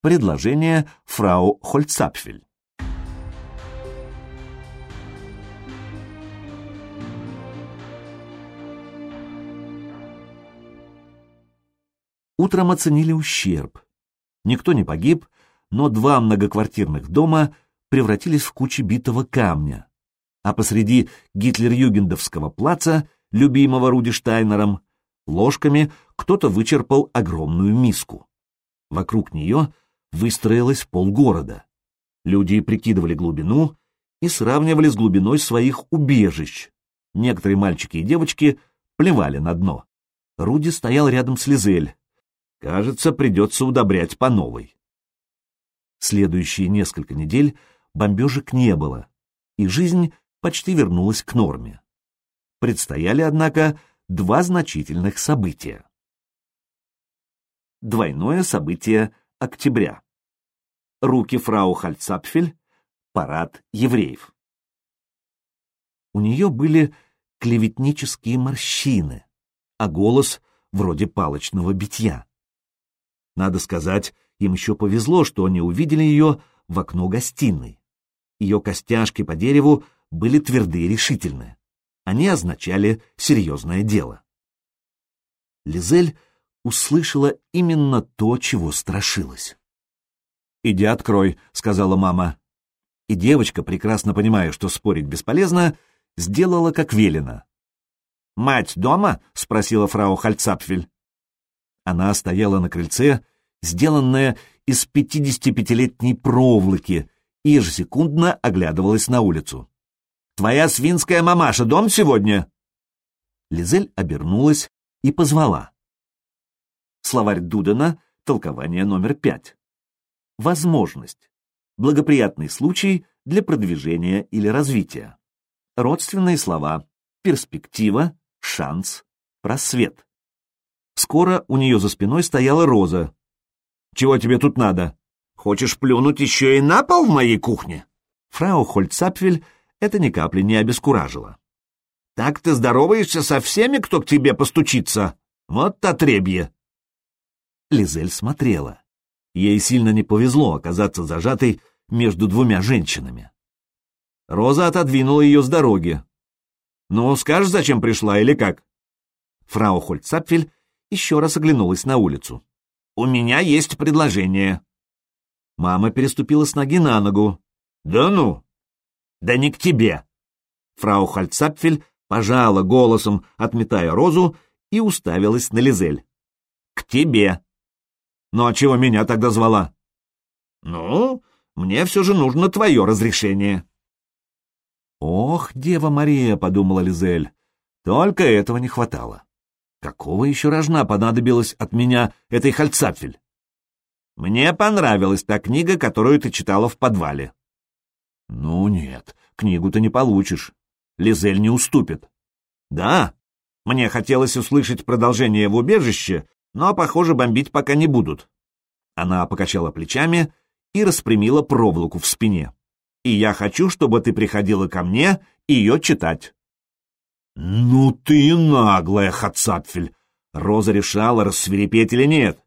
Предложение фрау Хольцапфель. Утром оценили ущерб. Никто не погиб, но два многоквартирных дома превратились в кучи битого камня. А посреди гитлер-югендовского плаца, любимого Руди Штайнером, ложками кто-то вычерпал огромную миску. Вокруг нее выстроилось полгорода. Люди прикидывали глубину и сравнивали с глубиной своих убежищ. Некоторые мальчики и девочки плевали на дно. Руди стоял рядом с Лизель. Кажется, придется удобрять по новой. Следующие несколько недель бомбежек не было, и жизнь почти вернулась к норме. Предстояли, однако, два значительных события. Двойное событие октября. Руки фрау Хальцапфель, парад евреев. У нее были клеветнические морщины, а голос вроде палочного битья. Надо сказать, им еще повезло, что они увидели ее в окно гостиной. Ее костяшки по дереву были тверды и решительны. Они означали серьезное дело. Лизель услышала именно то, чего страшилась. «Иди открой», — сказала мама. И девочка, прекрасно понимая, что спорить бесполезно, сделала как велено. «Мать дома?» — спросила фрау Хальцапфель. Она стояла на крыльце, сделанная из пятидесятипятилетней проволоки, и ежесекундно оглядывалась на улицу. «Твоя свинская мамаша дом сегодня?» Лизель обернулась и позвала. Словарь Дудена, толкование номер пять. Возможность. Благоприятный случай для продвижения или развития. Родственные слова. Перспектива, шанс, просвет. Скоро у нее за спиной стояла Роза. «Чего тебе тут надо? Хочешь плюнуть еще и на пол в моей кухне?» Фрау Хольцапфель это ни капли не обескуражило. «Так ты здороваешься со всеми, кто к тебе постучится? Вот отребье!» Лизель смотрела. Ей сильно не повезло оказаться зажатой между двумя женщинами. Роза отодвинула ее с дороги. «Ну, скажешь, зачем пришла или как?» Фрау Хольцапфель еще раз оглянулась на улицу. «У меня есть предложение». Мама переступила с ноги на ногу. «Да ну!» «Да не к тебе!» Фрау Хольцапфель пожала голосом, отметая розу, и уставилась на Лизель. «К тебе!» Ну а чего меня тогда звала? Ну, мне все же нужно твое разрешение. Ох, Дева Мария, подумала Лизель, только этого не хватало. Какого еще рожна понадобилось от меня этой хальцапфель? Мне понравилась та книга, которую ты читала в подвале. Ну нет, книгу ты не получишь. Лизель не уступит. Да, мне хотелось услышать продолжение в убежище, но, похоже, бомбить пока не будут. Она покачала плечами и распрямила проволоку в спине. И я хочу, чтобы ты приходила ко мне ее читать. Ну ты наглая, Хацапфель! Роза решала, рассверепеть или нет.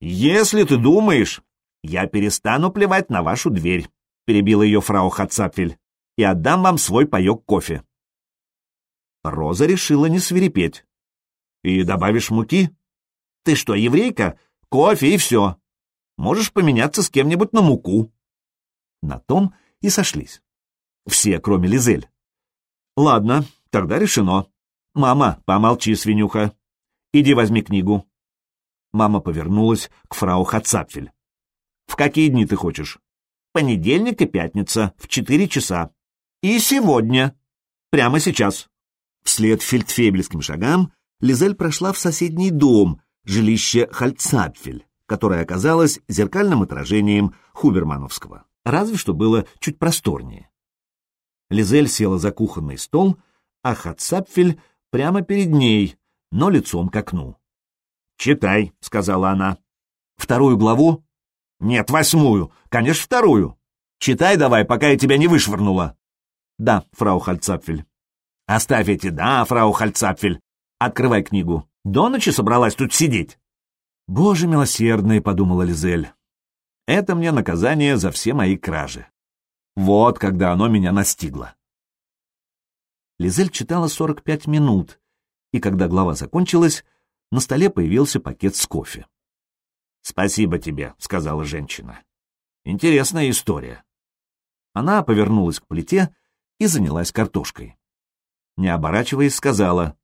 Если ты думаешь, я перестану плевать на вашу дверь, перебила ее фрау Хацапфель, и отдам вам свой паек кофе. Роза решила не свирепеть. И добавишь муки? Ты что, еврейка? Кофе и все. Можешь поменяться с кем-нибудь на муку. На том и сошлись. Все, кроме Лизель. Ладно, тогда решено. Мама, помолчи, свинюха. Иди возьми книгу. Мама повернулась к фрау Хацапфель. В какие дни ты хочешь? Понедельник и пятница, в четыре часа. И сегодня. Прямо сейчас. Вслед фельдфебельским шагам Лизель прошла в соседний дом, жилище Хальцапфель, которое оказалось зеркальным отражением Хубермановского, разве что было чуть просторнее. Лизель села за кухонный стол, а Хацапфель прямо перед ней, но лицом к окну. «Читай», — сказала она. «Вторую главу?» «Нет, восьмую. Конечно, вторую. Читай давай, пока я тебя не вышвырнула». «Да, фрау Хальцапфель». «Оставь эти «да», фрау Хальцапфель. Открывай книгу. До ночи собралась тут сидеть. Боже милосердный, подумала Лизель. Это мне наказание за все мои кражи. Вот когда оно меня настигло. Лизель читала 45 минут, и когда глава закончилась, на столе появился пакет с кофе. «Спасибо тебе», — сказала женщина. «Интересная история». Она повернулась к плите и занялась картошкой. Не оборачиваясь, сказала,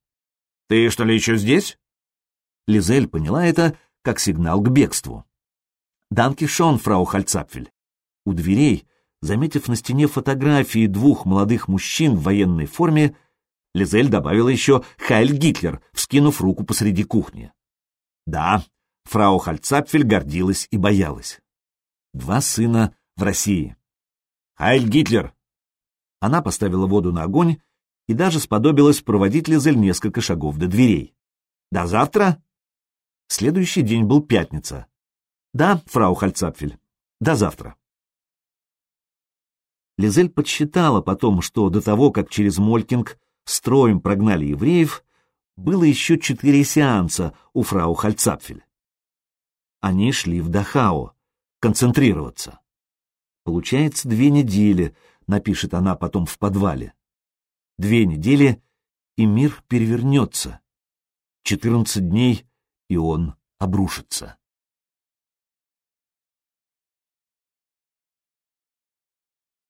«Ты что ли еще здесь?» Лизель поняла это как сигнал к бегству. «Данки шон, фрау Хальцапфель». У дверей, заметив на стене фотографии двух молодых мужчин в военной форме, Лизель добавила еще «Хайль Гитлер», вскинув руку посреди кухни. Да, фрау Хальцапфель гордилась и боялась. Два сына в России. «Хайль Гитлер!» Она поставила воду на огонь и даже сподобилась проводить Лизель несколько шагов до дверей. «До завтра?» Следующий день был пятница. «Да, фрау Хальцапфель, до завтра». Лизель подсчитала потом, что до того, как через Молькинг строем прогнали евреев, было еще четыре сеанса у фрау Хальцапфель. Они шли в Дахау, концентрироваться. Получается, две недели, напишет она потом в подвале. Две недели, и мир перевернется. Четырнадцать дней, и он обрушится.